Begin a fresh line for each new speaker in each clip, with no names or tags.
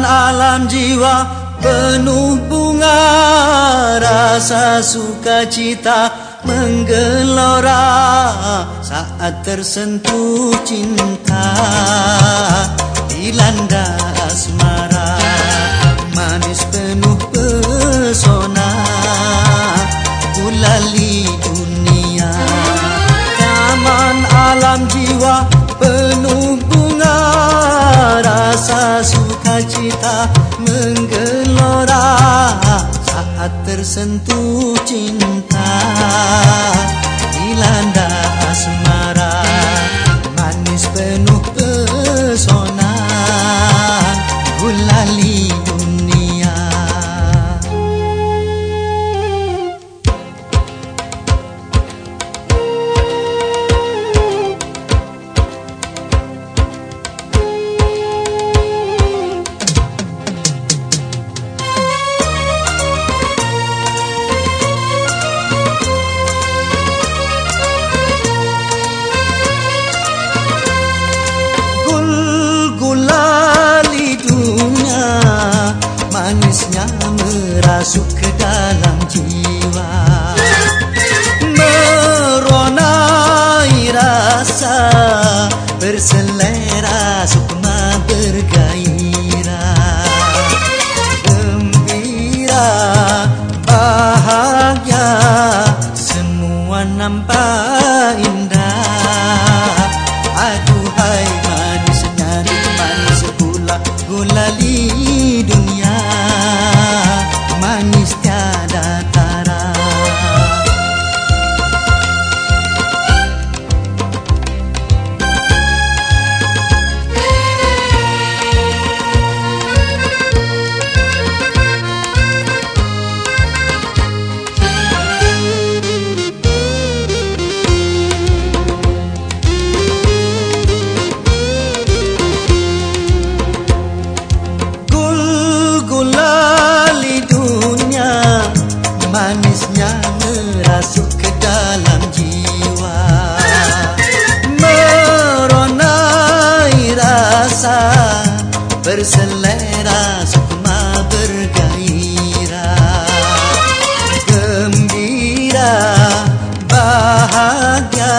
alam jiwa penuh bunga rasa sukacita menggelora saat tersentuh cinta. Dilanda asmara sukacita menggelora saat tersentuh cinta. Dilanda asmara manis penuh pesona. Gulali merasuk ke dalam jiwa. Meronai rasa berselera sukma bergairah. Gembira bahagia semua nampak indah. Aduhai manisnya manis gula gulali dunia sukma bergairah gembira bahagia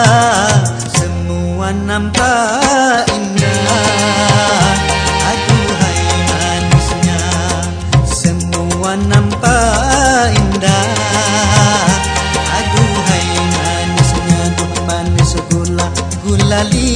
semua nampak indah. Aduhai manisnya semua nampak indah. Aduhai manisnya manis gula gulali